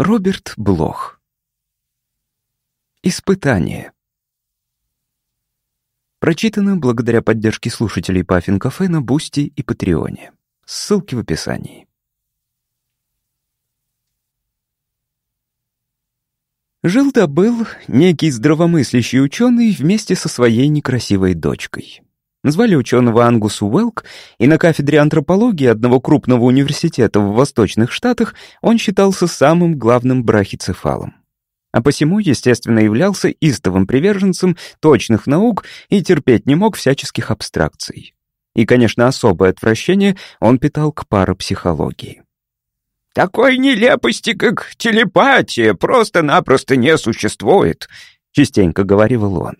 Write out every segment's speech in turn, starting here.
Роберт Блох. Испытание. Прочитано благодаря поддержке слушателей Паффин Кафе на Бусти и Патреоне. Ссылки в описании. Жил да был некий здравомыслящий ученый вместе со своей некрасивой дочкой. Звали ученого Ангус Уэлк, и на кафедре антропологии одного крупного университета в Восточных Штатах он считался самым главным брахицефалом. А посему, естественно, являлся истовым приверженцем точных наук и терпеть не мог всяческих абстракций. И, конечно, особое отвращение он питал к парапсихологии. «Такой нелепости, как телепатия, просто-напросто не существует», — частенько говорил он.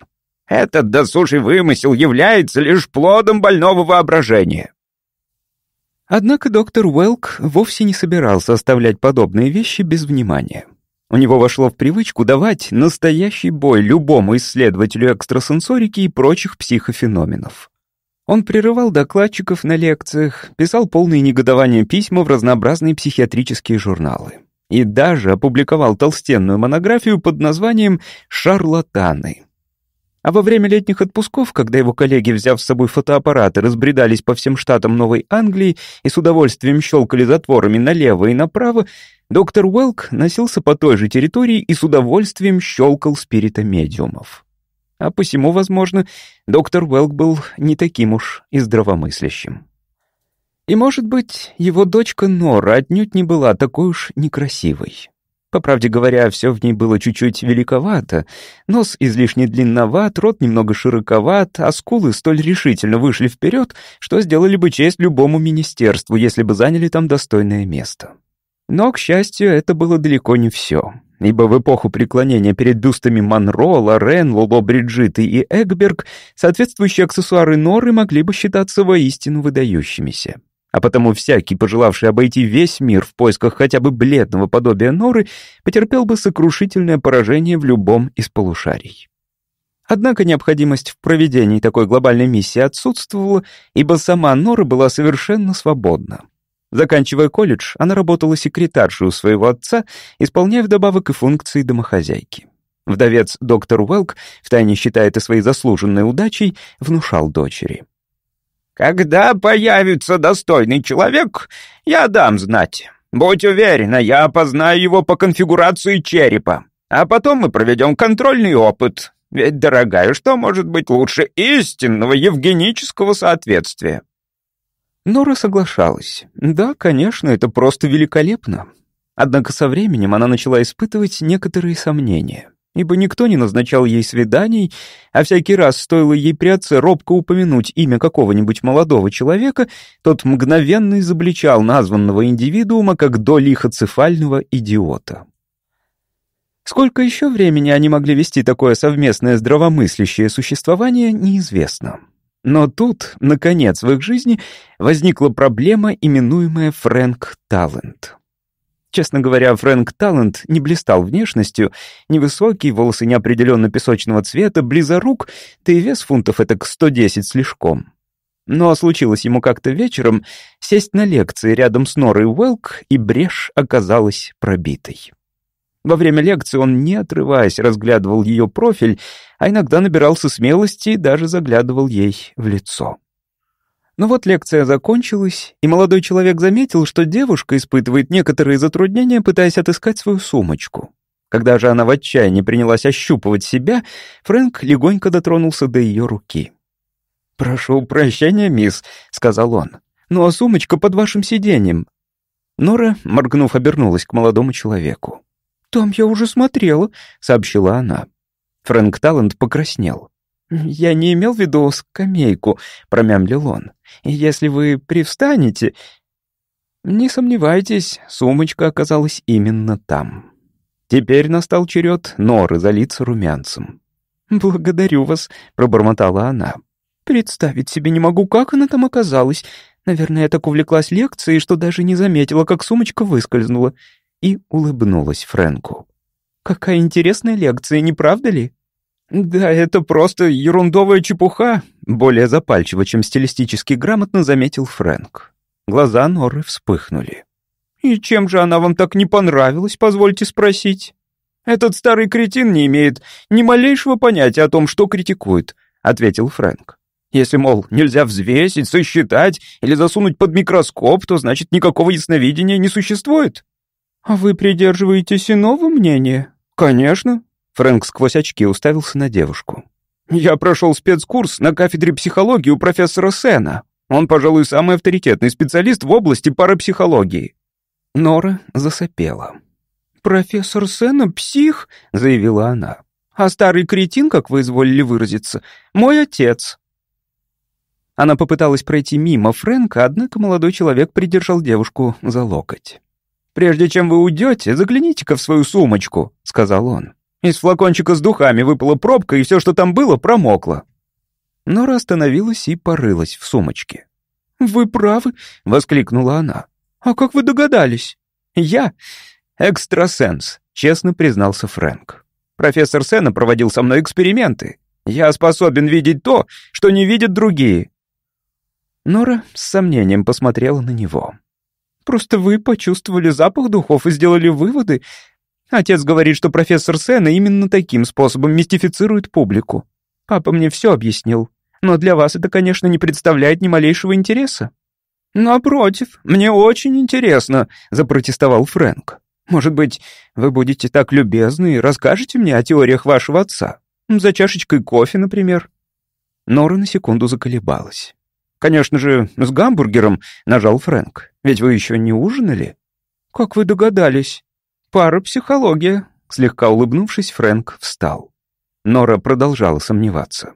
Этот досужий вымысел является лишь плодом больного воображения. Однако доктор Уэлк вовсе не собирался оставлять подобные вещи без внимания. У него вошло в привычку давать настоящий бой любому исследователю экстрасенсорики и прочих психофеноменов. Он прерывал докладчиков на лекциях, писал полные негодования письма в разнообразные психиатрические журналы и даже опубликовал толстенную монографию под названием «Шарлатаны», а во время летних отпусков, когда его коллеги, взяв с собой фотоаппараты, разбредались по всем штатам Новой Англии и с удовольствием щелкали затворами налево и направо, доктор Уэлк носился по той же территории и с удовольствием щелкал спиритомедиумов. А посему, возможно, доктор Уэлк был не таким уж и здравомыслящим. И, может быть, его дочка Нора отнюдь не была такой уж некрасивой. По правде говоря, все в ней было чуть-чуть великовато. Нос излишне длинноват, рот немного широковат, а скулы столь решительно вышли вперед, что сделали бы честь любому министерству, если бы заняли там достойное место. Но, к счастью, это было далеко не все. Ибо в эпоху преклонения перед бюстами Монро, Лорен, Лоло Бриджиты и Эгберг соответствующие аксессуары Норы могли бы считаться воистину выдающимися. А потому всякий, пожелавший обойти весь мир в поисках хотя бы бледного подобия норы, потерпел бы сокрушительное поражение в любом из полушарий. Однако необходимость в проведении такой глобальной миссии отсутствовала, ибо сама Нора была совершенно свободна. Заканчивая колледж, она работала секретаршей у своего отца, исполняя вдобавок и функции домохозяйки. Вдовец доктор Уэлк, втайне считая это своей заслуженной удачей, внушал дочери. Когда появится достойный человек, я дам знать. Будь уверена, я опознаю его по конфигурации черепа. А потом мы проведем контрольный опыт. Ведь, дорогая, что может быть лучше истинного евгенического соответствия?» Нора соглашалась. Да, конечно, это просто великолепно. Однако со временем она начала испытывать некоторые сомнения ибо никто не назначал ей свиданий, а всякий раз стоило ей при отце робко упомянуть имя какого-нибудь молодого человека, тот мгновенно изобличал названного индивидуума как долихоцефального идиота. Сколько еще времени они могли вести такое совместное здравомыслящее существование, неизвестно. Но тут, наконец, в их жизни возникла проблема, именуемая Фрэнк Талент. Честно говоря, Фрэнк Талант не блистал внешностью. Невысокий, волосы неопределенно песочного цвета, близорук, да и вес фунтов это к 110 слишком. Но случилось ему как-то вечером сесть на лекции рядом с Норой Уэлк, и брешь оказалась пробитой. Во время лекции он, не отрываясь, разглядывал ее профиль, а иногда набирался смелости и даже заглядывал ей в лицо. Но вот лекция закончилась, и молодой человек заметил, что девушка испытывает некоторые затруднения, пытаясь отыскать свою сумочку. Когда же она в отчаянии принялась ощупывать себя, Фрэнк легонько дотронулся до ее руки. «Прошу прощения, мисс», — сказал он, — «но сумочка под вашим сиденьем». Нора, моргнув, обернулась к молодому человеку. «Там я уже смотрела», — сообщила она. Фрэнк Талант покраснел. «Я не имел в виду скамейку», — промямлил он. «Если вы привстанете...» Не сомневайтесь, сумочка оказалась именно там. Теперь настал черед Норы залиться румянцем. «Благодарю вас», — пробормотала она. «Представить себе не могу, как она там оказалась. Наверное, я так увлеклась лекцией, что даже не заметила, как сумочка выскользнула». И улыбнулась Фрэнку. «Какая интересная лекция, не правда ли?» «Да, это просто ерундовая чепуха», — более запальчиво, чем стилистически грамотно заметил Фрэнк. Глаза Норы вспыхнули. «И чем же она вам так не понравилась, позвольте спросить?» «Этот старый кретин не имеет ни малейшего понятия о том, что критикует», — ответил Фрэнк. «Если, мол, нельзя взвесить, сосчитать или засунуть под микроскоп, то значит никакого ясновидения не существует». «А вы придерживаетесь иного мнения?» «Конечно». Фрэнк сквозь очки уставился на девушку. «Я прошел спецкурс на кафедре психологии у профессора Сена. Он, пожалуй, самый авторитетный специалист в области парапсихологии». Нора засопела. «Профессор Сена — псих», — заявила она. «А старый кретин, как вы изволили выразиться, мой отец». Она попыталась пройти мимо Фрэнка, однако молодой человек придержал девушку за локоть. «Прежде чем вы уйдете, загляните-ка в свою сумочку», — сказал он. «Из флакончика с духами выпала пробка, и все, что там было, промокло». Нора остановилась и порылась в сумочке. «Вы правы», — воскликнула она. «А как вы догадались?» «Я экстрасенс», — честно признался Фрэнк. «Профессор Сена проводил со мной эксперименты. Я способен видеть то, что не видят другие». Нора с сомнением посмотрела на него. «Просто вы почувствовали запах духов и сделали выводы. Отец говорит, что профессор Сена именно таким способом мистифицирует публику. Папа мне все объяснил. Но для вас это, конечно, не представляет ни малейшего интереса». «Напротив, мне очень интересно», — запротестовал Фрэнк. «Может быть, вы будете так любезны и расскажете мне о теориях вашего отца? За чашечкой кофе, например?» Нора на секунду заколебалась. «Конечно же, с гамбургером», — нажал Фрэнк. «Ведь вы еще не ужинали?» «Как вы догадались?» «Парапсихология», — слегка улыбнувшись, Фрэнк встал. Нора продолжала сомневаться.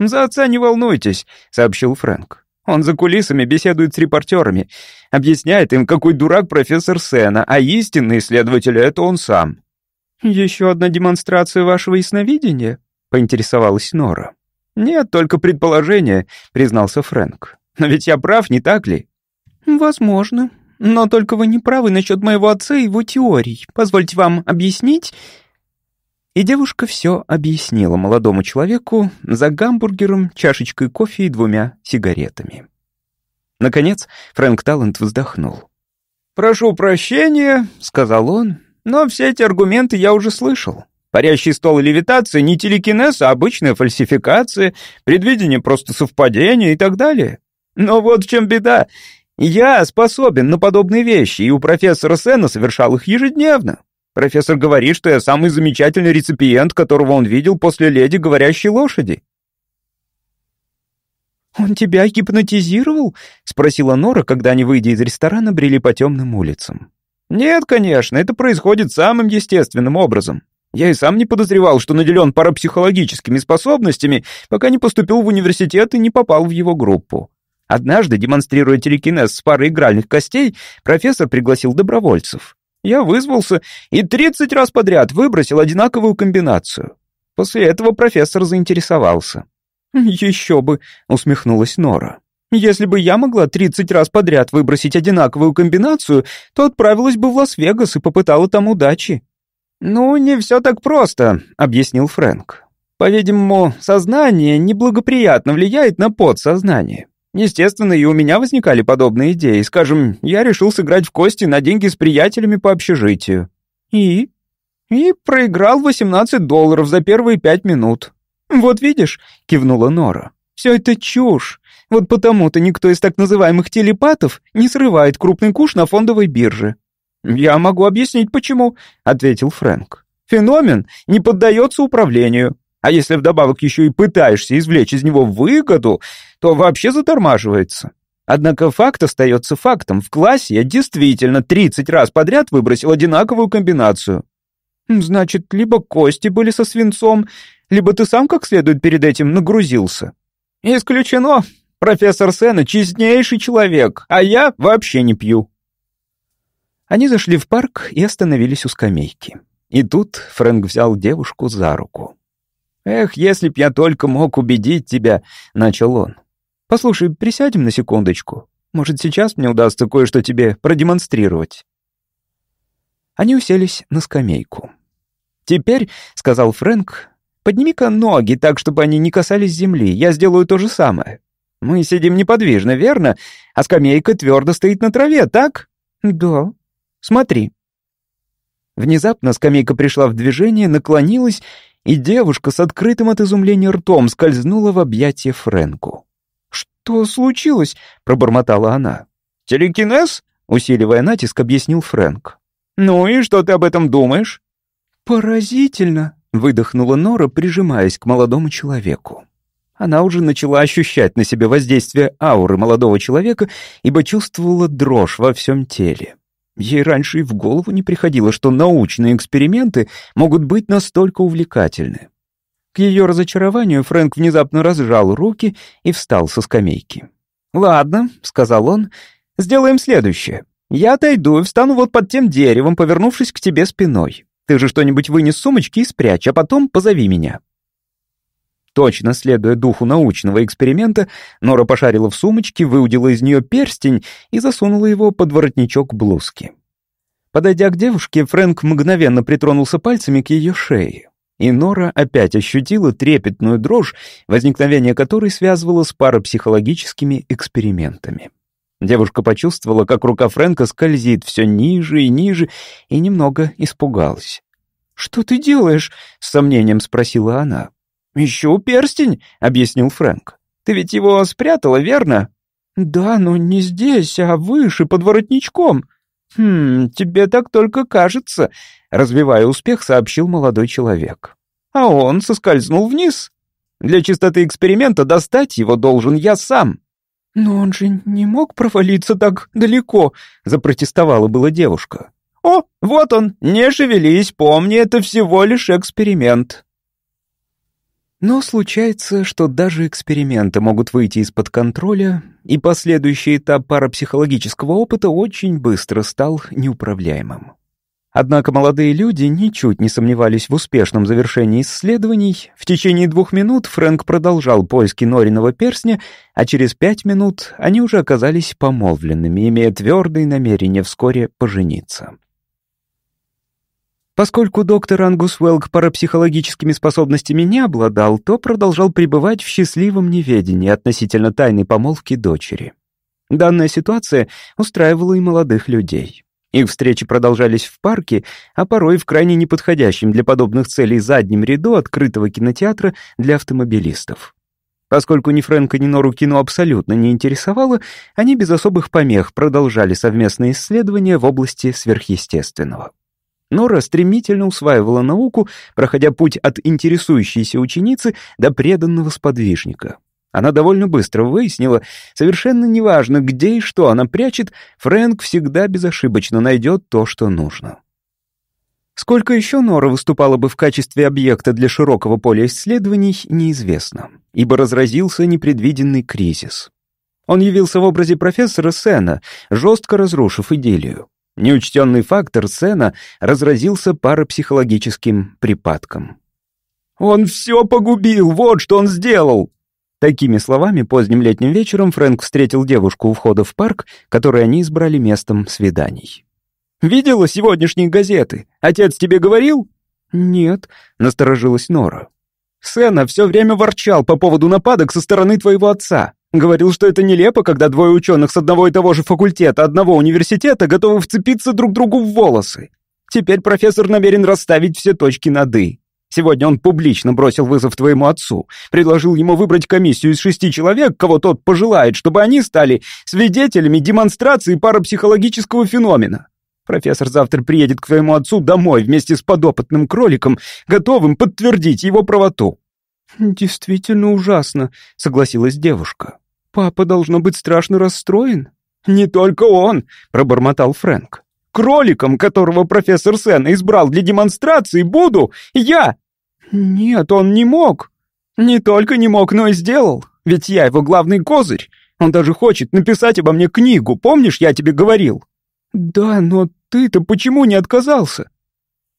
«За отца не волнуйтесь», — сообщил Фрэнк. Он за кулисами беседует с репортерами, объясняет им, какой дурак профессор Сена, а истинный исследователь — это он сам. «Еще одна демонстрация вашего ясновидения?» — поинтересовалась Нора. «Нет, только предположение», — признался Фрэнк. «Но ведь я прав, не так ли?» «Возможно. Но только вы не правы насчет моего отца и его теорий. Позвольте вам объяснить...» И девушка все объяснила молодому человеку за гамбургером, чашечкой кофе и двумя сигаретами. Наконец Фрэнк Талант вздохнул. «Прошу прощения», — сказал он, — «но все эти аргументы я уже слышал. Парящий стол и левитация не телекинез, а обычная фальсификация, предвидение просто совпадение и так далее. Но вот в чем беда. Я способен на подобные вещи, и у профессора Сена совершал их ежедневно. Профессор говорит, что я самый замечательный реципиент, которого он видел после леди говорящей лошади. «Он тебя гипнотизировал?» — спросила Нора, когда они, выйдя из ресторана, брели по темным улицам. «Нет, конечно, это происходит самым естественным образом. Я и сам не подозревал, что наделен парапсихологическими способностями, пока не поступил в университет и не попал в его группу. Однажды, демонстрируя телекинез с парой игральных костей, профессор пригласил добровольцев. Я вызвался и 30 раз подряд выбросил одинаковую комбинацию. После этого профессор заинтересовался. «Еще бы», — усмехнулась Нора. «Если бы я могла 30 раз подряд выбросить одинаковую комбинацию, то отправилась бы в Лас-Вегас и попытала там удачи». «Ну, не все так просто», — объяснил Фрэнк. «По-видимому, сознание неблагоприятно влияет на подсознание. Естественно, и у меня возникали подобные идеи. Скажем, я решил сыграть в кости на деньги с приятелями по общежитию. И? И проиграл 18 долларов за первые пять минут. «Вот видишь», — кивнула Нора, — «все это чушь. Вот потому-то никто из так называемых телепатов не срывает крупный куш на фондовой бирже». «Я могу объяснить, почему», — ответил Фрэнк. «Феномен не поддается управлению. А если вдобавок еще и пытаешься извлечь из него выгоду, то вообще затормаживается. Однако факт остается фактом. В классе я действительно 30 раз подряд выбросил одинаковую комбинацию. Значит, либо кости были со свинцом, либо ты сам как следует перед этим нагрузился. Исключено. Профессор Сена честнейший человек, а я вообще не пью. Они зашли в парк и остановились у скамейки. И тут Фрэнк взял девушку за руку. «Эх, если б я только мог убедить тебя», — начал он. «Послушай, присядем на секундочку. Может, сейчас мне удастся кое-что тебе продемонстрировать». Они уселись на скамейку. «Теперь», — сказал Фрэнк, — «подними-ка ноги так, чтобы они не касались земли. Я сделаю то же самое. Мы сидим неподвижно, верно? А скамейка твердо стоит на траве, так?» «Да». Смотри». Внезапно скамейка пришла в движение, наклонилась, и девушка с открытым от изумления ртом скользнула в объятия Фрэнку. «Что случилось?» — пробормотала она. «Телекинез?» — усиливая натиск, объяснил Фрэнк. «Ну и что ты об этом думаешь?» «Поразительно!» — выдохнула Нора, прижимаясь к молодому человеку. Она уже начала ощущать на себе воздействие ауры молодого человека, ибо чувствовала дрожь во всем теле. Ей раньше и в голову не приходило, что научные эксперименты могут быть настолько увлекательны. К ее разочарованию Фрэнк внезапно разжал руки и встал со скамейки. «Ладно», — сказал он, — «сделаем следующее. Я отойду и встану вот под тем деревом, повернувшись к тебе спиной. Ты же что-нибудь вынес сумочки и спрячь, а потом позови меня». Точно следуя духу научного эксперимента, Нора пошарила в сумочке, выудила из нее перстень и засунула его под воротничок блузки. Подойдя к девушке, Фрэнк мгновенно притронулся пальцами к ее шее. И Нора опять ощутила трепетную дрожь, возникновение которой связывало с парапсихологическими экспериментами. Девушка почувствовала, как рука Фрэнка скользит все ниже и ниже, и немного испугалась. «Что ты делаешь?» — с сомнением спросила она. «Ищу перстень», — объяснил Фрэнк. «Ты ведь его спрятала, верно?» «Да, но не здесь, а выше, под воротничком». «Хм, тебе так только кажется», — развивая успех, сообщил молодой человек. «А он соскользнул вниз. Для чистоты эксперимента достать его должен я сам». «Но он же не мог провалиться так далеко», — запротестовала была девушка. «О, вот он, не шевелись, помни, это всего лишь эксперимент». Но случается, что даже эксперименты могут выйти из-под контроля, и последующий этап парапсихологического опыта очень быстро стал неуправляемым. Однако молодые люди ничуть не сомневались в успешном завершении исследований. В течение двух минут Фрэнк продолжал поиски Нориного перстня, а через пять минут они уже оказались помолвленными, имея твердое намерение вскоре пожениться. Поскольку доктор Ангус Уэлк парапсихологическими способностями не обладал, то продолжал пребывать в счастливом неведении относительно тайной помолвки дочери. Данная ситуация устраивала и молодых людей. Их встречи продолжались в парке, а порой в крайне неподходящем для подобных целей заднем ряду открытого кинотеатра для автомобилистов. Поскольку ни Фрэнка, ни Нору кино абсолютно не интересовало, они без особых помех продолжали совместные исследования в области сверхъестественного. Нора стремительно усваивала науку, проходя путь от интересующейся ученицы до преданного сподвижника. Она довольно быстро выяснила, совершенно неважно, где и что она прячет, Фрэнк всегда безошибочно найдет то, что нужно. Сколько еще Нора выступала бы в качестве объекта для широкого поля исследований, неизвестно, ибо разразился непредвиденный кризис. Он явился в образе профессора Сена, жестко разрушив идиллию. Неучтенный фактор Сена разразился парапсихологическим припадком. «Он все погубил, вот что он сделал!» Такими словами поздним летним вечером Фрэнк встретил девушку у входа в парк, который они избрали местом свиданий. «Видела сегодняшние газеты? Отец тебе говорил?» «Нет», — насторожилась Нора. «Сена все время ворчал по поводу нападок со стороны твоего отца. Говорил, что это нелепо, когда двое ученых с одного и того же факультета одного университета готовы вцепиться друг другу в волосы. Теперь профессор намерен расставить все точки над «и». Сегодня он публично бросил вызов твоему отцу, предложил ему выбрать комиссию из шести человек, кого тот пожелает, чтобы они стали свидетелями демонстрации парапсихологического феномена. Профессор завтра приедет к твоему отцу домой вместе с подопытным кроликом, готовым подтвердить его правоту. «Действительно ужасно», — согласилась девушка. «Папа должно быть страшно расстроен». «Не только он», — пробормотал Фрэнк. «Кроликом, которого профессор Сен избрал для демонстрации, буду я!» «Нет, он не мог». «Не только не мог, но и сделал. Ведь я его главный козырь. Он даже хочет написать обо мне книгу, помнишь, я тебе говорил?» «Да, но ты-то почему не отказался?»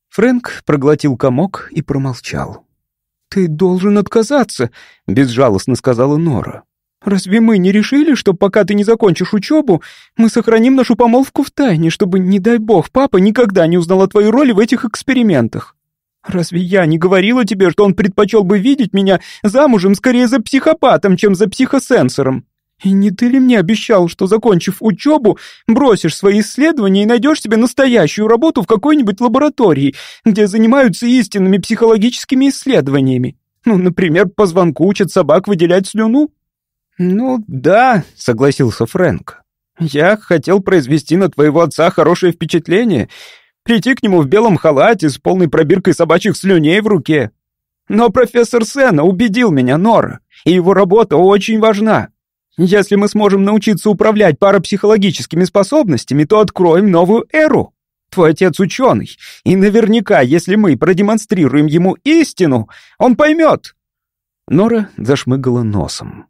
Фрэнк проглотил комок и промолчал. «Ты должен отказаться», — безжалостно сказала Нора. «Разве мы не решили, что пока ты не закончишь учебу, мы сохраним нашу помолвку в тайне, чтобы, не дай бог, папа никогда не узнал о твоей роли в этих экспериментах? Разве я не говорила тебе, что он предпочел бы видеть меня замужем скорее за психопатом, чем за психосенсором? И не ты ли мне обещал, что, закончив учебу, бросишь свои исследования и найдешь себе настоящую работу в какой-нибудь лаборатории, где занимаются истинными психологическими исследованиями? Ну, например, по звонку учат собак выделять слюну?» «Ну, да», — согласился Фрэнк. «Я хотел произвести на твоего отца хорошее впечатление, прийти к нему в белом халате с полной пробиркой собачьих слюней в руке. Но профессор Сена убедил меня, Нора, и его работа очень важна. Если мы сможем научиться управлять парапсихологическими способностями, то откроем новую эру. Твой отец ученый, и наверняка, если мы продемонстрируем ему истину, он поймет». Нора зашмыгала носом.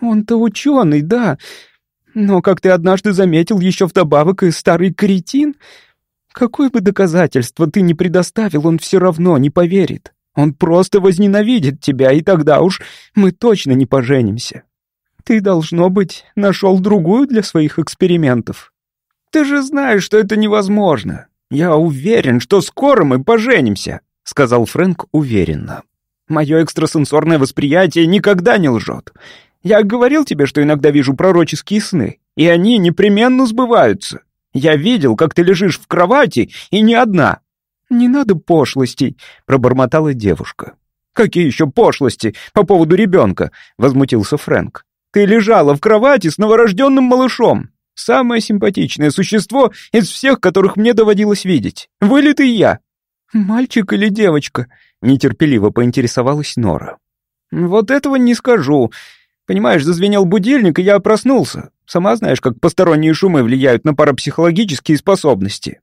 «Он-то ученый, да, но, как ты однажды заметил, еще вдобавок и старый кретин. Какое бы доказательство ты ни предоставил, он все равно не поверит. Он просто возненавидит тебя, и тогда уж мы точно не поженимся. Ты, должно быть, нашел другую для своих экспериментов. Ты же знаешь, что это невозможно. Я уверен, что скоро мы поженимся, сказал Фрэнк уверенно. Мое экстрасенсорное восприятие никогда не лжет. Я говорил тебе, что иногда вижу пророческие сны, и они непременно сбываются. Я видел, как ты лежишь в кровати, и не одна. Не надо пошлостей, пробормотала девушка. Какие еще пошлости по поводу ребенка? возмутился Фрэнк. Ты лежала в кровати с новорожденным малышом. Самое симпатичное существо из всех, которых мне доводилось видеть. Вылитый я. Мальчик или девочка? Нетерпеливо поинтересовалась Нора. Вот этого не скажу. Понимаешь, зазвенел будильник, и я проснулся. Сама знаешь, как посторонние шумы влияют на парапсихологические способности.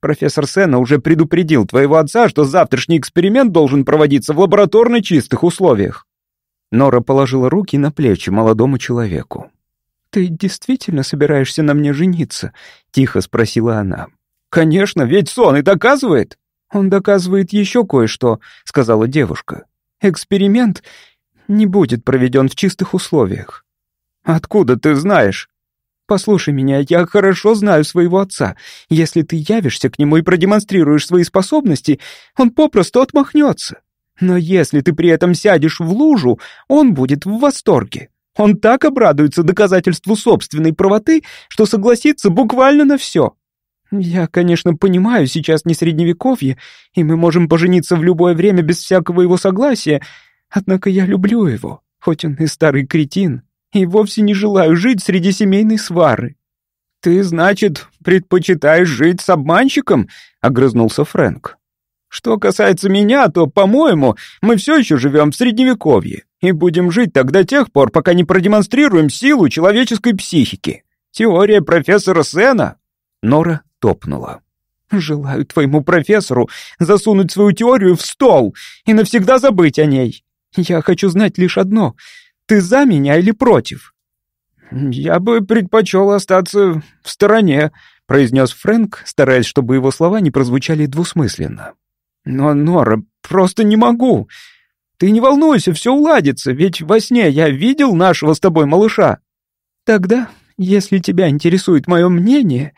Профессор Сена уже предупредил твоего отца, что завтрашний эксперимент должен проводиться в лабораторно чистых условиях. Нора положила руки на плечи молодому человеку. «Ты действительно собираешься на мне жениться?» — тихо спросила она. «Конечно, ведь сон и доказывает». «Он доказывает еще кое-что», — сказала девушка. «Эксперимент не будет проведен в чистых условиях». «Откуда ты знаешь?» «Послушай меня, я хорошо знаю своего отца. Если ты явишься к нему и продемонстрируешь свои способности, он попросту отмахнется. Но если ты при этом сядешь в лужу, он будет в восторге. Он так обрадуется доказательству собственной правоты, что согласится буквально на все. Я, конечно, понимаю, сейчас не средневековье, и мы можем пожениться в любое время без всякого его согласия, однако я люблю его, хоть он и старый кретин, и вовсе не желаю жить среди семейной свары. «Ты, значит, предпочитаешь жить с обманщиком?» — огрызнулся Фрэнк. Что касается меня, то, по-моему, мы все еще живем в Средневековье и будем жить до тех пор, пока не продемонстрируем силу человеческой психики. Теория профессора Сена». Нора топнула. «Желаю твоему профессору засунуть свою теорию в стол и навсегда забыть о ней. Я хочу знать лишь одно. Ты за меня или против?» «Я бы предпочел остаться в стороне», — произнес Фрэнк, стараясь, чтобы его слова не прозвучали двусмысленно. «Но, Нора, просто не могу. Ты не волнуйся, все уладится, ведь во сне я видел нашего с тобой малыша. Тогда, если тебя интересует мое мнение,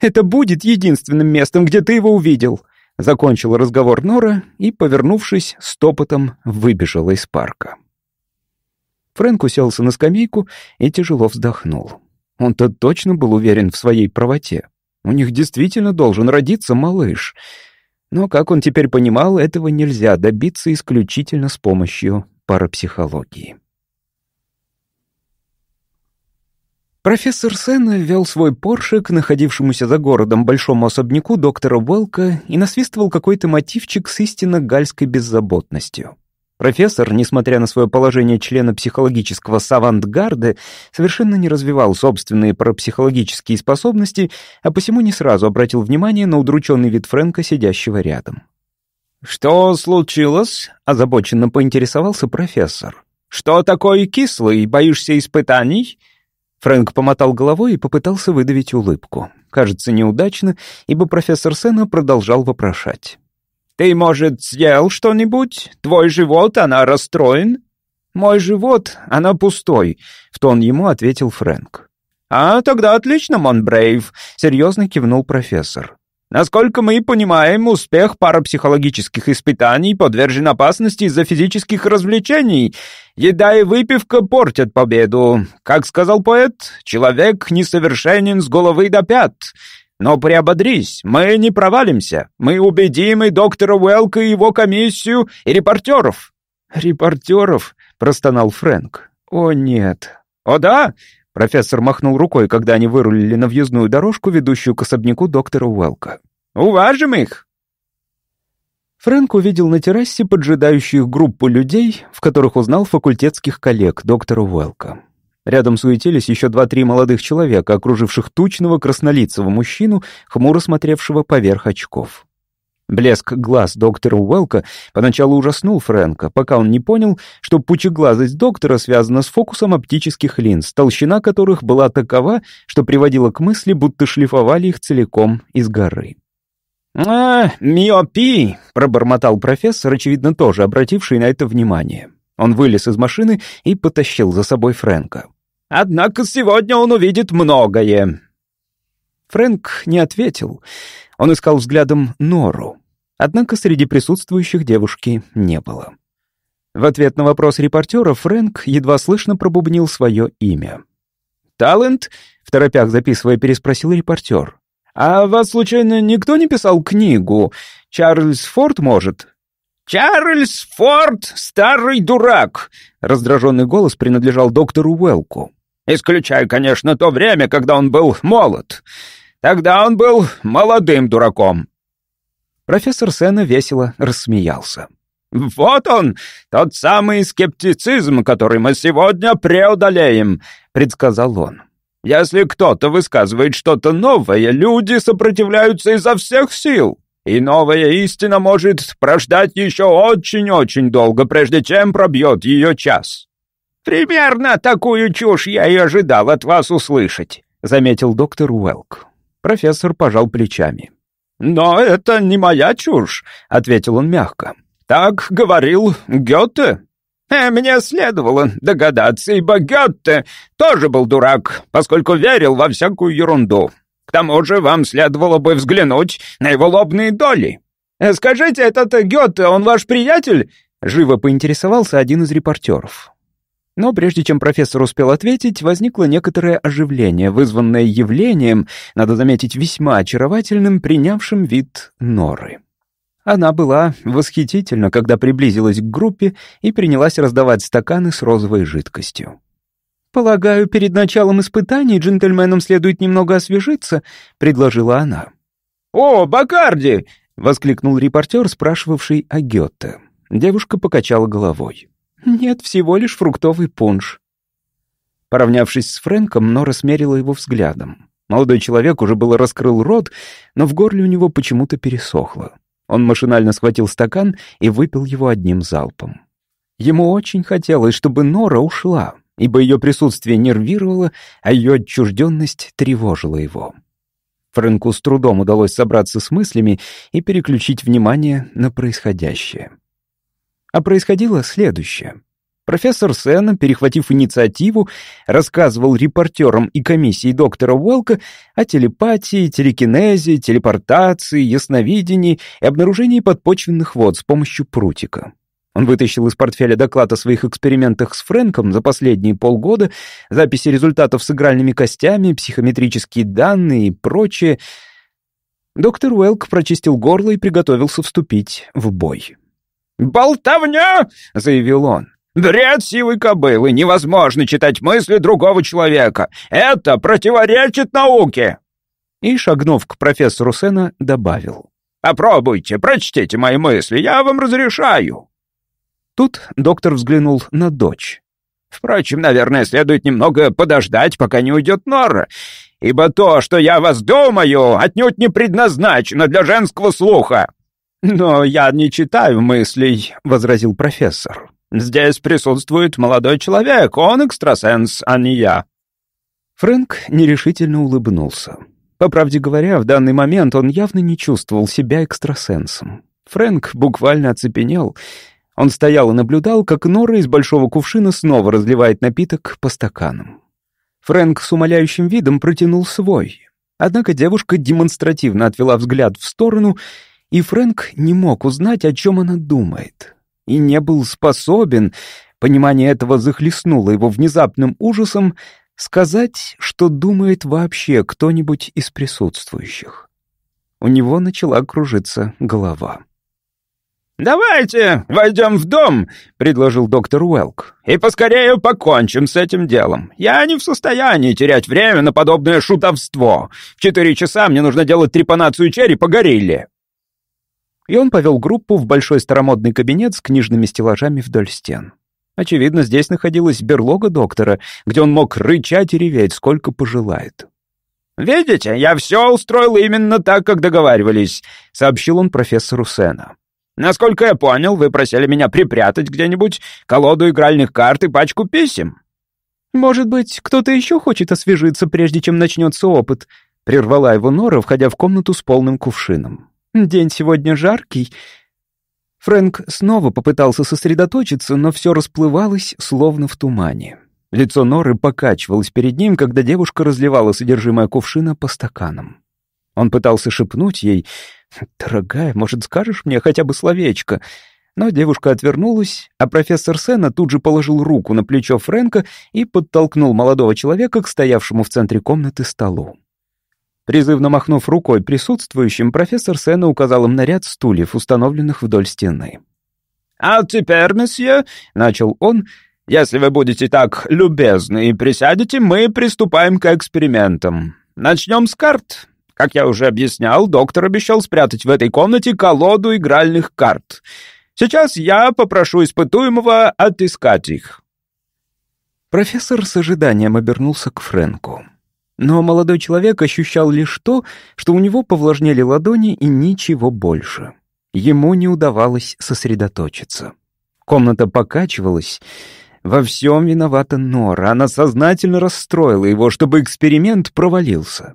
это будет единственным местом, где ты его увидел». Закончил разговор Нора и, повернувшись, стопотом выбежала из парка. Фрэнк уселся на скамейку и тяжело вздохнул. Он-то точно был уверен в своей правоте. У них действительно должен родиться малыш — но, как он теперь понимал, этого нельзя добиться исключительно с помощью парапсихологии. Профессор Сенна вел свой Порше к находившемуся за городом большому особняку доктора Уэлка и насвистывал какой-то мотивчик с истинно гальской беззаботностью. Профессор, несмотря на свое положение члена психологического савантгарда, совершенно не развивал собственные парапсихологические способности, а посему не сразу обратил внимание на удрученный вид Фрэнка, сидящего рядом. «Что случилось?» — озабоченно поинтересовался профессор. «Что такое кислый? Боишься испытаний?» Фрэнк помотал головой и попытался выдавить улыбку. Кажется, неудачно, ибо профессор Сена продолжал вопрошать. «Ты, может, съел что-нибудь? Твой живот, она расстроен?» «Мой живот, она пустой», — в тон ему ответил Фрэнк. «А, тогда отлично, Монбрейв», — серьезно кивнул профессор. Насколько мы понимаем, успех парапсихологических испытаний подвержен опасности из-за физических развлечений. Еда и выпивка портят победу. Как сказал поэт, человек несовершенен с головы до пят. Но приободрись, мы не провалимся. Мы убедим и доктора Уэлка, и его комиссию, и репортеров». «Репортеров?» — простонал Фрэнк. «О, нет». «О, да?» Профессор махнул рукой, когда они вырулили на въездную дорожку, ведущую к особняку доктора Уэлка. «Уважим их!» Фрэнк увидел на террасе поджидающих группу людей, в которых узнал факультетских коллег доктора Уэлка. Рядом суетились еще два-три молодых человека, окруживших тучного краснолицего мужчину, хмуро смотревшего поверх очков. Блеск глаз доктора Уэлка поначалу ужаснул Фрэнка, пока он не понял, что пучеглазость доктора связана с фокусом оптических линз, толщина которых была такова, что приводила к мысли, будто шлифовали их целиком из горы. «А, миопи!» — пробормотал профессор, очевидно, тоже обративший на это внимание. Он вылез из машины и потащил за собой Фрэнка. «Однако сегодня он увидит многое». Фрэнк не ответил. Он искал взглядом Нору. Однако среди присутствующих девушки не было. В ответ на вопрос репортера Фрэнк едва слышно пробубнил свое имя. «Талент?» — в торопях записывая, переспросил репортер. «А вас, случайно, никто не писал книгу? Чарльз Форд, может?» «Чарльз Форд, старый дурак!» Раздраженный голос принадлежал доктору Уэлку. «Исключая, конечно, то время, когда он был молод. Тогда он был молодым дураком». Профессор Сена весело рассмеялся. «Вот он, тот самый скептицизм, который мы сегодня преодолеем», — предсказал он. «Если кто-то высказывает что-то новое, люди сопротивляются изо всех сил, и новая истина может прождать еще очень-очень долго, прежде чем пробьет ее час». «Примерно такую чушь я и ожидал от вас услышать», — заметил доктор Уэлк. Профессор пожал плечами. «Но это не моя чушь», — ответил он мягко. «Так говорил Гёте». Э, «Мне следовало догадаться, ибо Гёте тоже был дурак, поскольку верил во всякую ерунду. К тому же вам следовало бы взглянуть на его лобные доли. Э, скажите, этот Гёте, он ваш приятель?» Живо поинтересовался один из репортеров. Но прежде чем профессор успел ответить, возникло некоторое оживление, вызванное явлением, надо заметить, весьма очаровательным, принявшим вид норы. Она была восхитительна, когда приблизилась к группе и принялась раздавать стаканы с розовой жидкостью. «Полагаю, перед началом испытаний джентльменам следует немного освежиться», — предложила она. «О, Бакарди!» — воскликнул репортер, спрашивавший о Гетте. Девушка покачала головой. «Нет, всего лишь фруктовый пунш». Поравнявшись с Фрэнком, Нора смерила его взглядом. Молодой человек уже было раскрыл рот, но в горле у него почему-то пересохло. Он машинально схватил стакан и выпил его одним залпом. Ему очень хотелось, чтобы Нора ушла, ибо ее присутствие нервировало, а ее отчужденность тревожила его. Фрэнку с трудом удалось собраться с мыслями и переключить внимание на происходящее. А происходило следующее. Профессор Сена, перехватив инициативу, рассказывал репортерам и комиссии доктора Уэлка о телепатии, телекинезе, телепортации, ясновидении и обнаружении подпочвенных вод с помощью прутика. Он вытащил из портфеля доклад о своих экспериментах с Фрэнком за последние полгода, записи результатов с игральными костями, психометрические данные и прочее. Доктор Уэлк прочистил горло и приготовился вступить в бой. «Болтовня!» — заявил он. «Бред сивой кобылы! Невозможно читать мысли другого человека! Это противоречит науке!» И, шагнув к профессору Сена, добавил. «Попробуйте, прочтите мои мысли, я вам разрешаю!» Тут доктор взглянул на дочь. «Впрочем, наверное, следует немного подождать, пока не уйдет Нора, ибо то, что я вас думаю, отнюдь не предназначено для женского слуха!» «Но я не читаю мыслей», — возразил профессор. «Здесь присутствует молодой человек, он экстрасенс, а не я». Фрэнк нерешительно улыбнулся. По правде говоря, в данный момент он явно не чувствовал себя экстрасенсом. Фрэнк буквально оцепенел. Он стоял и наблюдал, как Нора из большого кувшина снова разливает напиток по стаканам. Фрэнк с умоляющим видом протянул свой. Однако девушка демонстративно отвела взгляд в сторону, и Фрэнк не мог узнать, о чем она думает. И не был способен, понимание этого захлестнуло его внезапным ужасом, сказать, что думает вообще кто-нибудь из присутствующих. У него начала кружиться голова. «Давайте войдем в дом», — предложил доктор Уэлк, «и поскорее покончим с этим делом. Я не в состоянии терять время на подобное шутовство. В четыре часа мне нужно делать трепанацию черепа горилле». И он повел группу в большой старомодный кабинет с книжными стеллажами вдоль стен. Очевидно, здесь находилась берлога доктора, где он мог рычать и реветь, сколько пожелает. «Видите, я все устроил именно так, как договаривались», — сообщил он профессору Сена. Насколько я понял, вы просили меня припрятать где-нибудь колоду игральных карт и пачку писем». «Может быть, кто-то еще хочет освежиться, прежде чем начнется опыт?» — прервала его Нора, входя в комнату с полным кувшином. «День сегодня жаркий». Фрэнк снова попытался сосредоточиться, но все расплывалось, словно в тумане. Лицо Норы покачивалось перед ним, когда девушка разливала содержимое кувшина по стаканам. Он пытался шепнуть ей «Дорогая, может, скажешь мне хотя бы словечко?» Но девушка отвернулась, а профессор Сена тут же положил руку на плечо Фрэнка и подтолкнул молодого человека к стоявшему в центре комнаты столу. Призывно махнув рукой присутствующим, профессор Сена указал им на ряд стульев, установленных вдоль стены. «А теперь, месье», — начал он, — «если вы будете так любезны и присядете, мы приступаем к экспериментам. Начнем с карт. Как я уже объяснял, доктор обещал спрятать в этой комнате колоду игральных карт. Сейчас я попрошу испытуемого отыскать их». Профессор с ожиданием обернулся к Фрэнку. Но молодой человек ощущал лишь то, что у него повлажнели ладони и ничего больше. Ему не удавалось сосредоточиться. Комната покачивалась. Во всем виновата Нора. Она сознательно расстроила его, чтобы эксперимент провалился.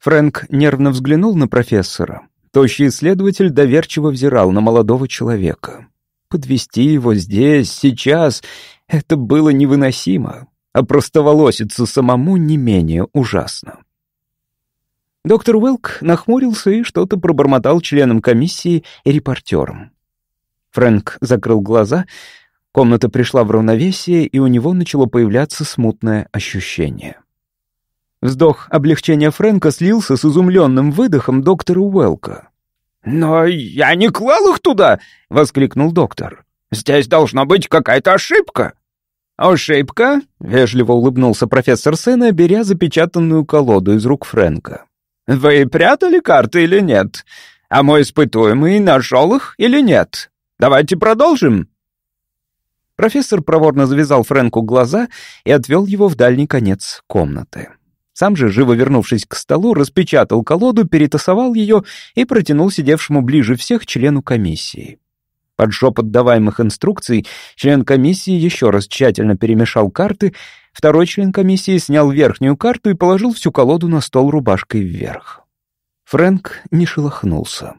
Фрэнк нервно взглянул на профессора. Тощий исследователь доверчиво взирал на молодого человека. Подвести его здесь, сейчас — это было невыносимо, а простоволоситься самому не менее ужасно. Доктор Уэлк нахмурился и что-то пробормотал членам комиссии и репортерам. Фрэнк закрыл глаза, комната пришла в равновесие, и у него начало появляться смутное ощущение. Вздох облегчения Фрэнка слился с изумленным выдохом доктора Уэлка. «Но я не клал их туда!» — воскликнул доктор. «Здесь должна быть какая-то ошибка!» «Ошибка?» — вежливо улыбнулся профессор Сена, беря запечатанную колоду из рук Фрэнка. «Вы прятали карты или нет? А мой испытуемый нашел их или нет? Давайте продолжим!» Профессор проворно завязал Фрэнку глаза и отвел его в дальний конец комнаты. Сам же, живо вернувшись к столу, распечатал колоду, перетасовал ее и протянул сидевшему ближе всех члену комиссии. Под шепот даваемых инструкций член комиссии еще раз тщательно перемешал карты, второй член комиссии снял верхнюю карту и положил всю колоду на стол рубашкой вверх. Фрэнк не шелохнулся.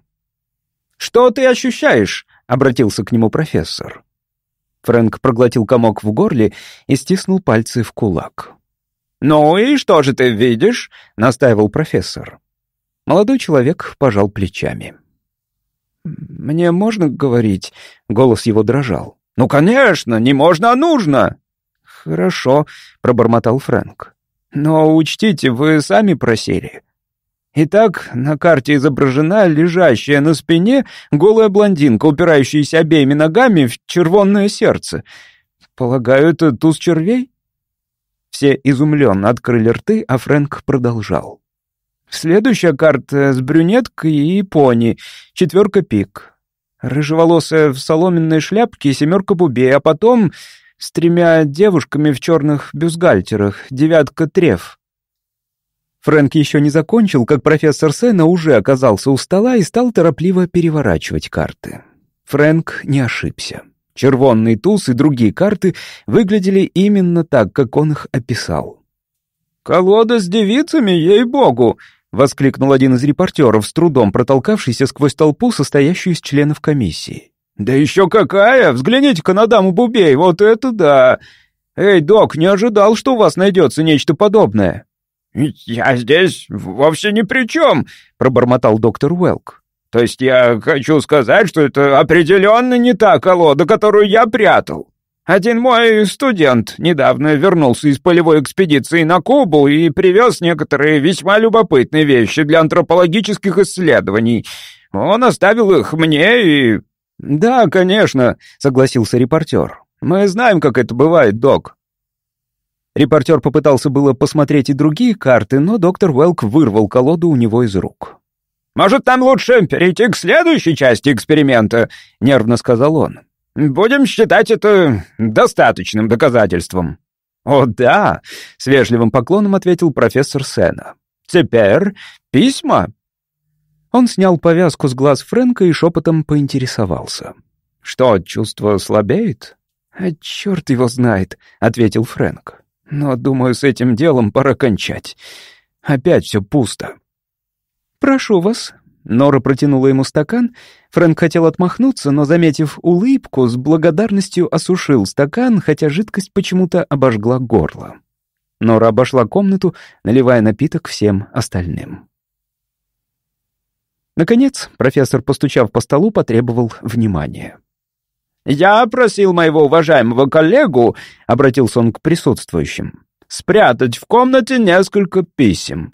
«Что ты ощущаешь?» — обратился к нему профессор. Фрэнк проглотил комок в горле и стиснул пальцы в кулак. «Ну и что же ты видишь?» — настаивал профессор. Молодой человек пожал плечами. «Мне можно говорить?» — голос его дрожал. «Ну, конечно, не можно, а нужно!» «Хорошо», — пробормотал Фрэнк. «Но учтите, вы сами просили. Итак, на карте изображена лежащая на спине голая блондинка, упирающаяся обеими ногами в червонное сердце. Полагаю, это туз червей?» Все изумленно открыли рты, а Фрэнк продолжал. Следующая карта с брюнеткой и пони, четверка пик. Рыжеволосая в соломенной шляпке, семерка бубей, а потом с тремя девушками в черных бюстгальтерах, девятка треф. Фрэнк еще не закончил, как профессор Сена уже оказался у стола и стал торопливо переворачивать карты. Фрэнк не ошибся. Червонный туз и другие карты выглядели именно так, как он их описал. «Колода с девицами, ей-богу!» — воскликнул один из репортеров, с трудом протолкавшийся сквозь толпу, состоящую из членов комиссии. «Да еще какая! Взгляните-ка на даму Бубей, вот это да! Эй, док, не ожидал, что у вас найдется нечто подобное!» «Я здесь вовсе ни при чем», — пробормотал доктор Уэлк. «То есть я хочу сказать, что это определенно не та колода, которую я прятал. Один мой студент недавно вернулся из полевой экспедиции на Кубу и привез некоторые весьма любопытные вещи для антропологических исследований. Он оставил их мне и...» «Да, конечно», — согласился репортер. «Мы знаем, как это бывает, док». Репортер попытался было посмотреть и другие карты, но доктор Уэлк вырвал колоду у него из рук. «Может, нам лучше перейти к следующей части эксперимента?» — нервно сказал он. «Будем считать это достаточным доказательством». «О, да!» — с вежливым поклоном ответил профессор Сена. «Теперь письма». Он снял повязку с глаз Фрэнка и шепотом поинтересовался. «Что, чувство слабеет?» «А черт его знает», — ответил Фрэнк. «Но, думаю, с этим делом пора кончать. Опять все пусто». «Прошу вас». Нора протянула ему стакан. Фрэнк хотел отмахнуться, но, заметив улыбку, с благодарностью осушил стакан, хотя жидкость почему-то обожгла горло. Нора обошла комнату, наливая напиток всем остальным. Наконец, профессор, постучав по столу, потребовал внимания. «Я просил моего уважаемого коллегу», — обратился он к присутствующим, «спрятать в комнате несколько писем.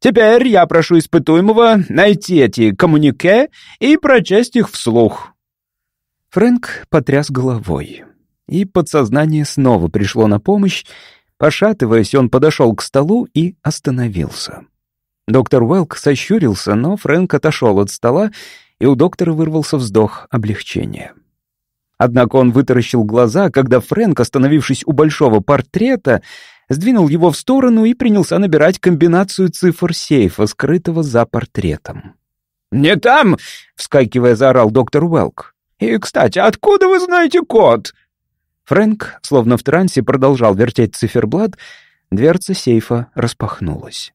Теперь я прошу испытуемого найти эти коммунике и прочесть их вслух». Фрэнк потряс головой, и подсознание снова пришло на помощь. Пошатываясь, он подошел к столу и остановился. Доктор Уэлк сощурился, но Фрэнк отошел от стола, и у доктора вырвался вздох облегчения. Однако он вытаращил глаза, когда Фрэнк, остановившись у большого портрета, сдвинул его в сторону и принялся набирать комбинацию цифр сейфа, скрытого за портретом. «Не там!» — вскакивая, заорал доктор Уэлк. «И, кстати, откуда вы знаете код?» Фрэнк, словно в трансе, продолжал вертеть циферблат, дверца сейфа распахнулась.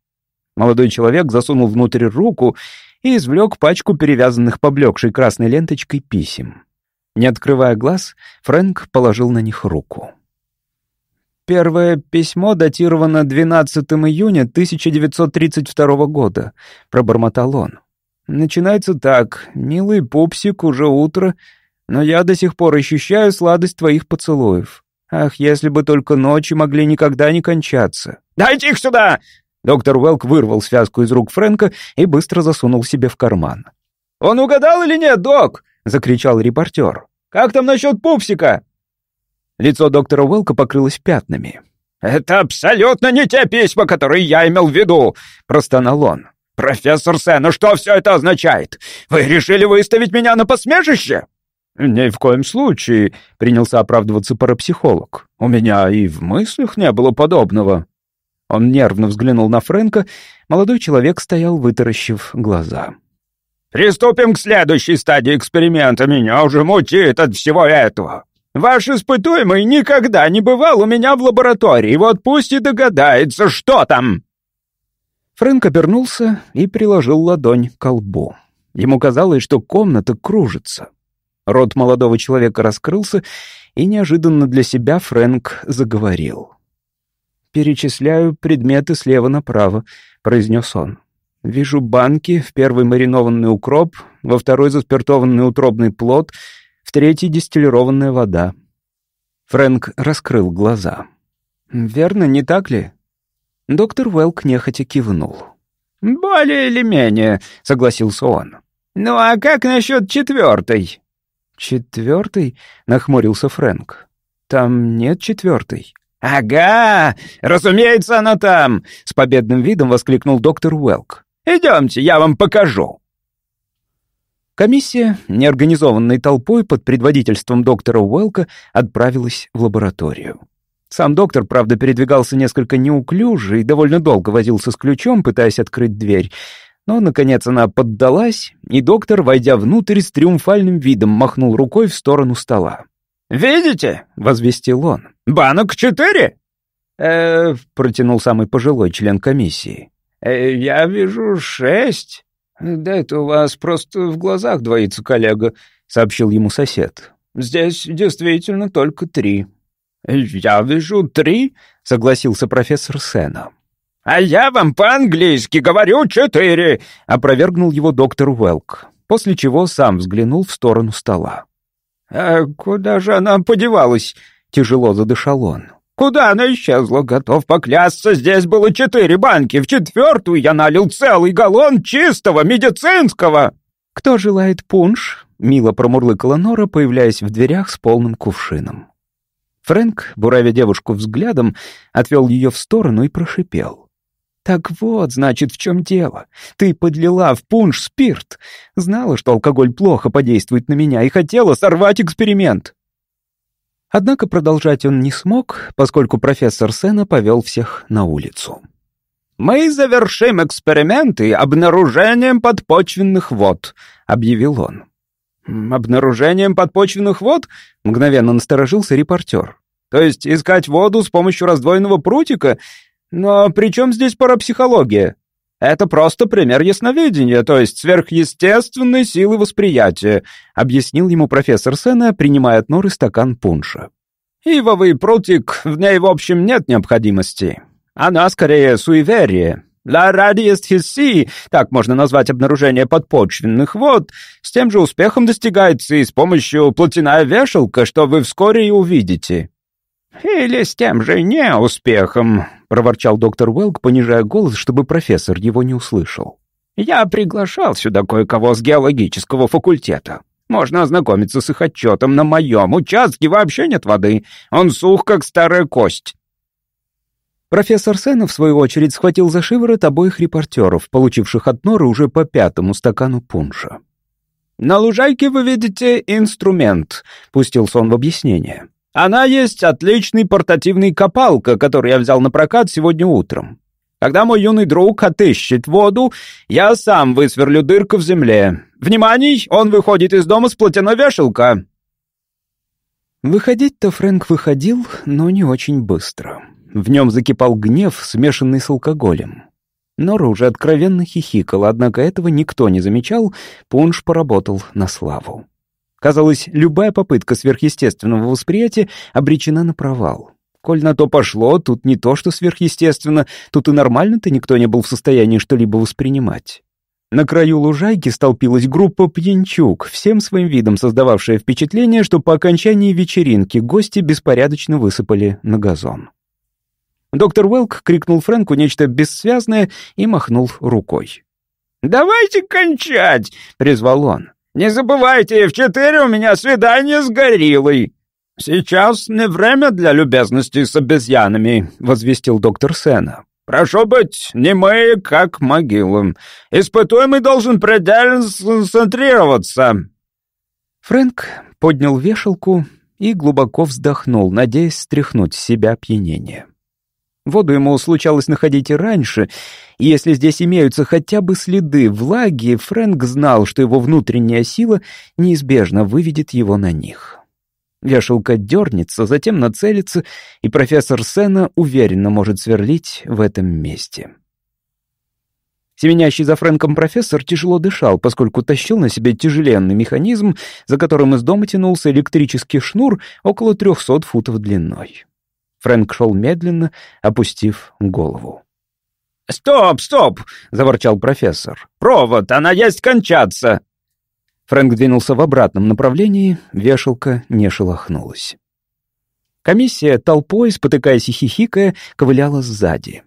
Молодой человек засунул внутрь руку и извлек пачку перевязанных поблекшей красной ленточкой писем. Не открывая глаз, Фрэнк положил на них руку. «Первое письмо датировано 12 июня 1932 года», — пробормотал он. «Начинается так. Милый пупсик, уже утро, но я до сих пор ощущаю сладость твоих поцелуев. Ах, если бы только ночи могли никогда не кончаться». «Дайте их сюда!» Доктор Уэлк вырвал связку из рук Фрэнка и быстро засунул себе в карман. «Он угадал или нет, док?» — закричал репортер. «Как там насчет пупсика?» Лицо доктора Уэлка покрылось пятнами. «Это абсолютно не те письма, которые я имел в виду!» — простонал он. «Профессор Сен, что все это означает? Вы решили выставить меня на посмешище?» «Ни в коем случае», — принялся оправдываться парапсихолог. «У меня и в мыслях не было подобного». Он нервно взглянул на Фрэнка. Молодой человек стоял, вытаращив глаза. «Приступим к следующей стадии эксперимента. Меня уже мутит от всего этого. Ваш испытуемый никогда не бывал у меня в лаборатории. Вот пусть и догадается, что там!» Фрэнк обернулся и приложил ладонь к колбу. Ему казалось, что комната кружится. Рот молодого человека раскрылся, и неожиданно для себя Фрэнк заговорил. «Перечисляю предметы слева направо», — произнес он. «Вижу банки, в первый маринованный укроп, во второй заспиртованный утробный плод, в третий дистиллированная вода». Фрэнк раскрыл глаза. «Верно, не так ли?» Доктор Уэлк нехотя кивнул. «Более или менее», — согласился он. «Ну а как насчет четвертой?» «Четвертой?» — нахмурился Фрэнк. «Там нет четвертой». «Ага! Разумеется, она там!» — с победным видом воскликнул доктор Уэлк. «Идемте, я вам покажу!» Комиссия, неорганизованной толпой под предводительством доктора Уэлка, отправилась в лабораторию. Сам доктор, правда, передвигался несколько неуклюже и довольно долго возился с ключом, пытаясь открыть дверь. Но, наконец, она поддалась, и доктор, войдя внутрь, с триумфальным видом махнул рукой в сторону стола. «Видите?» — возвестил он. «Банок четыре?» «Э-э...» протянул самый пожилой член комиссии. «Э, «Я вижу шесть». «Да это у вас просто в глазах двоится, коллега», — сообщил ему сосед. «Здесь действительно только три». «Я вижу три», — согласился профессор Сена. «А я вам по-английски говорю четыре!» — опровергнул его доктор Уэлк, после чего сам взглянул в сторону стола. «А куда же она подевалась?» — тяжело задышал он. «Куда она исчезла? Готов поклясться, здесь было четыре банки. В четвертую я налил целый галлон чистого медицинского!» «Кто желает пунш?» — мило промурлыкала Нора, появляясь в дверях с полным кувшином. Фрэнк, буравя девушку взглядом, отвел ее в сторону и прошипел. «Так вот, значит, в чем дело. Ты подлила в пунш спирт. Знала, что алкоголь плохо подействует на меня, и хотела сорвать эксперимент». Однако продолжать он не смог, поскольку профессор Сена повел всех на улицу. «Мы завершим эксперименты обнаружением подпочвенных вод», — объявил он. «Обнаружением подпочвенных вод?» — мгновенно насторожился репортер. «То есть искать воду с помощью раздвоенного прутика? Но при чем здесь парапсихология? Это просто пример ясновидения, то есть сверхъестественной силы восприятия», — объяснил ему профессор Сена, принимая от Норы стакан пунша. «Ивовый прутик, в ней, в общем, нет необходимости. Она скорее суеверие. La radiest hissi, так можно назвать обнаружение подпочвенных вод, с тем же успехом достигается и с помощью платяная вешалка, что вы вскоре и увидите». «Или с тем же неуспехом», — проворчал доктор Уэлк, понижая голос, чтобы профессор его не услышал. «Я приглашал сюда кое-кого с геологического факультета. Можно ознакомиться с их отчетом. На моем участке вообще нет воды. Он сух, как старая кость. Профессор Сена, в свою очередь, схватил за шиворот обоих репортеров, получивших от Норы уже по пятому стакану пунша. «На лужайке вы видите инструмент», — пустился он в объяснение. «Она есть отличный портативный копалка, который я взял на прокат сегодня утром. Когда мой юный друг отыщет воду, я сам высверлю дырку в земле. Внимание, он выходит из дома с платяной вешалка». Выходить-то Фрэнк выходил, но не очень быстро. В нем закипал гнев, смешанный с алкоголем. Нора уже откровенно хихикала, однако этого никто не замечал, пунш поработал на славу. Казалось, любая попытка сверхъестественного восприятия обречена на провал. Коль на то пошло, тут не то, что сверхъестественно, тут и нормально-то никто не был в состоянии что-либо воспринимать. На краю лужайки столпилась группа пьянчук, всем своим видом создававшая впечатление, что по окончании вечеринки гости беспорядочно высыпали на газон. Доктор Уэлк крикнул Фрэнку нечто бессвязное и махнул рукой. «Давайте кончать!» — призвал он. «Не забывайте, в четыре у меня свидание с гориллой!» «Сейчас не время для любезности с обезьянами», — возвестил доктор Сена. «Прошу быть немые, как могилы. Испытуемый должен предельно сконцентрироваться». Фрэнк поднял вешалку и глубоко вздохнул, надеясь стряхнуть с себя опьянение. Воду ему случалось находить и раньше, и если здесь имеются хотя бы следы влаги, Фрэнк знал, что его внутренняя сила неизбежно выведет его на них. Вешалка дернется, затем нацелится, и профессор Сена уверенно может сверлить в этом месте. Семенящий за Фрэнком профессор тяжело дышал, поскольку тащил на себе тяжеленный механизм, за которым из дома тянулся электрический шнур около трехсот футов длиной. Фрэнк шел медленно, опустив голову. «Стоп, стоп!» — заворчал профессор. «Провод, она есть кончаться!» Фрэнк двинулся в обратном направлении, вешалка не шелохнулась. Комиссия, толпой, спотыкаясь и хихикая, ковыляла сзади.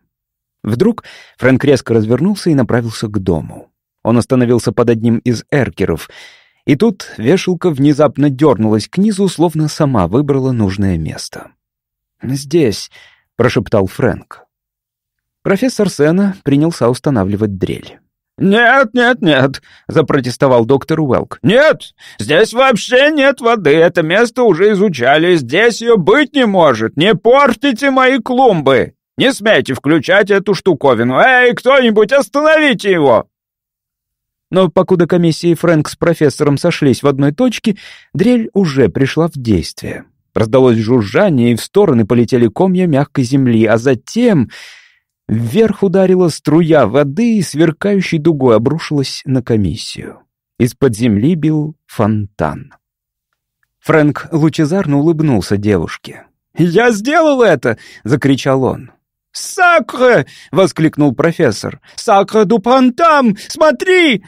Вдруг Фрэнк резко развернулся и направился к дому. Он остановился под одним из эркеров, и тут вешалка внезапно дернулась к низу, словно сама выбрала нужное место. «Здесь», — прошептал Фрэнк. Профессор Сена принялся устанавливать дрель. «Нет, нет, нет», — запротестовал доктор Уэлк. «Нет, здесь вообще нет воды, это место уже изучали, здесь ее быть не может. Не портите мои клумбы! Не смейте включать эту штуковину! Эй, кто-нибудь, остановите его!» Но покуда комиссия и Фрэнк с профессором сошлись в одной точке, дрель уже пришла в действие. Раздалось жужжание, и в стороны полетели комья мягкой земли, а затем вверх ударила струя воды и сверкающей дугой обрушилась на комиссию. Из-под земли бил фонтан. Фрэнк лучезарно улыбнулся девушке. «Я сделал это!» — закричал он. «Сакре!» — воскликнул профессор. «Сакре ду пантам! Смотри!»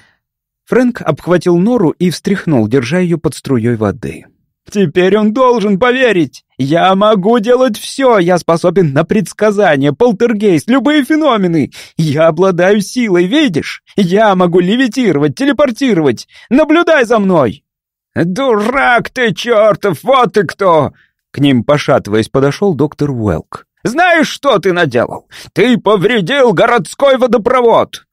Фрэнк обхватил нору и встряхнул, держа ее под струей воды. «Теперь он должен поверить! Я могу делать все! Я способен на предсказания, полтергейст, любые феномены! Я обладаю силой, видишь? Я могу левитировать, телепортировать! Наблюдай за мной!» «Дурак ты, чертов, вот ты кто!» К ним, пошатываясь, подошел доктор Уэлк. «Знаешь, что ты наделал? Ты повредил городской водопровод!»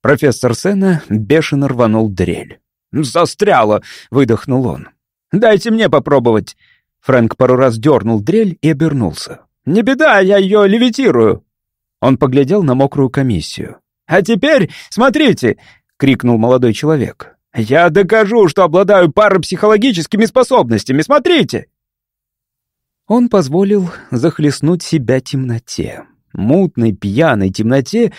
Профессор Сена бешено рванул дрель. «Застряло!» — выдохнул он. «Дайте мне попробовать!» Фрэнк пару раз дернул дрель и обернулся. «Не беда, я ее левитирую!» Он поглядел на мокрую комиссию. «А теперь, смотрите!» — крикнул молодой человек. «Я докажу, что обладаю парапсихологическими способностями, смотрите!» Он позволил захлестнуть себя темноте, мутной, пьяной темноте,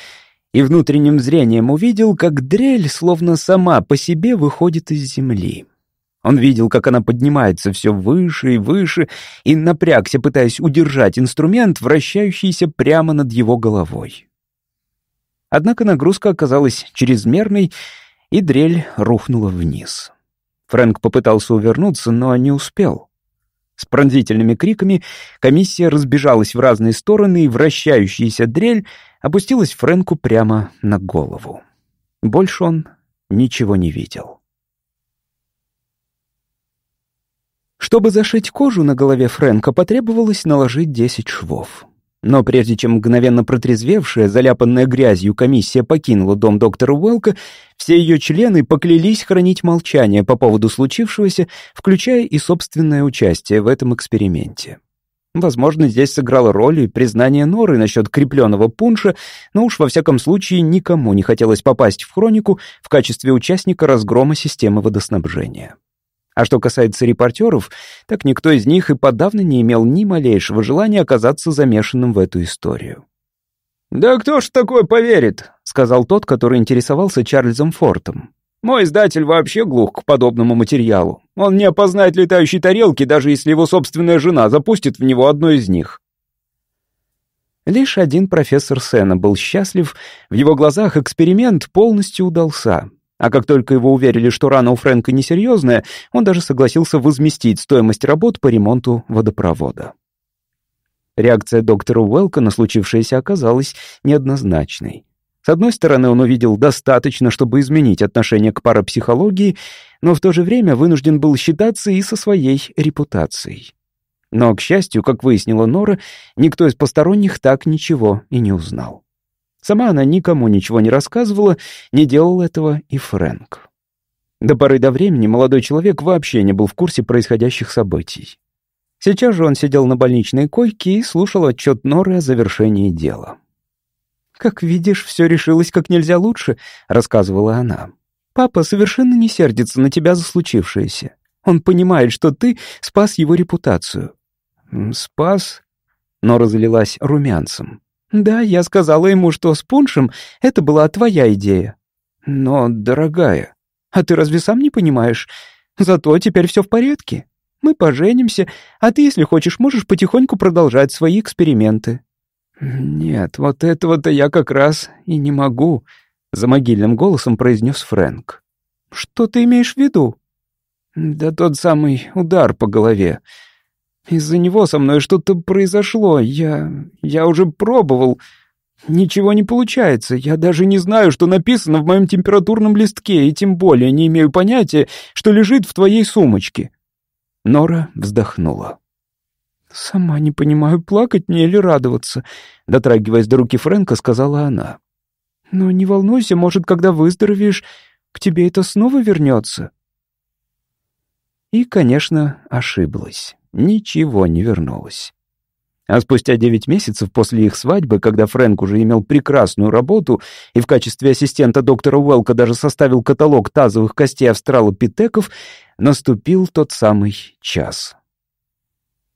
и внутренним зрением увидел, как дрель словно сама по себе выходит из земли. Он видел, как она поднимается все выше и выше, и напрягся, пытаясь удержать инструмент, вращающийся прямо над его головой. Однако нагрузка оказалась чрезмерной, и дрель рухнула вниз. Фрэнк попытался увернуться, но не успел. С пронзительными криками комиссия разбежалась в разные стороны, и вращающаяся дрель опустилась Фрэнку прямо на голову. Больше он ничего не видел. Чтобы зашить кожу на голове Фрэнка, потребовалось наложить десять швов. Но прежде чем мгновенно протрезвевшая, заляпанная грязью комиссия покинула дом доктора Уэлка, все ее члены поклялись хранить молчание по поводу случившегося, включая и собственное участие в этом эксперименте. Возможно, здесь сыграло роль и признание Норы насчет крепленного пунша, но уж во всяком случае никому не хотелось попасть в хронику в качестве участника разгрома системы водоснабжения. А что касается репортеров, так никто из них и подавно не имел ни малейшего желания оказаться замешанным в эту историю. «Да кто ж такое поверит?» — сказал тот, который интересовался Чарльзом Фортом. «Мой издатель вообще глух к подобному материалу. Он не опознает летающие тарелки, даже если его собственная жена запустит в него одну из них». Лишь один профессор Сена был счастлив, в его глазах эксперимент полностью удался. А как только его уверили, что рана у Фрэнка несерьезная, он даже согласился возместить стоимость работ по ремонту водопровода. Реакция доктора Уэлка на случившееся оказалась неоднозначной. С одной стороны, он увидел достаточно, чтобы изменить отношение к парапсихологии, но в то же время вынужден был считаться и со своей репутацией. Но, к счастью, как выяснила Нора, никто из посторонних так ничего и не узнал. Сама она никому ничего не рассказывала, не делал этого и Фрэнк. До поры до времени молодой человек вообще не был в курсе происходящих событий. Сейчас же он сидел на больничной койке и слушал отчет Норы о завершении дела. «Как видишь, все решилось как нельзя лучше», — рассказывала она. «Папа совершенно не сердится на тебя за случившееся. Он понимает, что ты спас его репутацию». «Спас?» Нора залилась румянцем. «Да, я сказала ему, что с пуншем это была твоя идея». «Но, дорогая...» «А ты разве сам не понимаешь? Зато теперь все в порядке. Мы поженимся, а ты, если хочешь, можешь потихоньку продолжать свои эксперименты». «Нет, вот этого-то я как раз и не могу», — за могильным голосом произнес Фрэнк. «Что ты имеешь в виду?» «Да тот самый удар по голове. Из-за него со мной что-то произошло. Я... я уже пробовал. Ничего не получается. Я даже не знаю, что написано в моем температурном листке, и тем более не имею понятия, что лежит в твоей сумочке». Нора вздохнула. «Сама не понимаю, плакать мне или радоваться», — дотрагиваясь до руки Фрэнка, сказала она. «Но не волнуйся, может, когда выздоровеешь, к тебе это снова вернется». И, конечно, ошиблась ничего не вернулось. А спустя девять месяцев после их свадьбы, когда Фрэнк уже имел прекрасную работу и в качестве ассистента доктора Уэлка даже составил каталог тазовых костей австралопитеков, наступил тот самый час.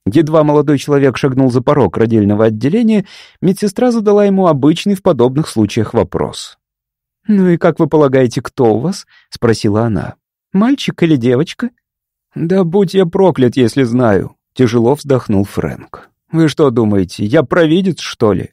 Едва молодой человек шагнул за порог родильного отделения, медсестра задала ему обычный в подобных случаях вопрос. «Ну и как вы полагаете, кто у вас?» — спросила она. «Мальчик или девочка?» «Да будь я проклят, если знаю», — тяжело вздохнул Фрэнк. «Вы что думаете, я провидец, что ли?»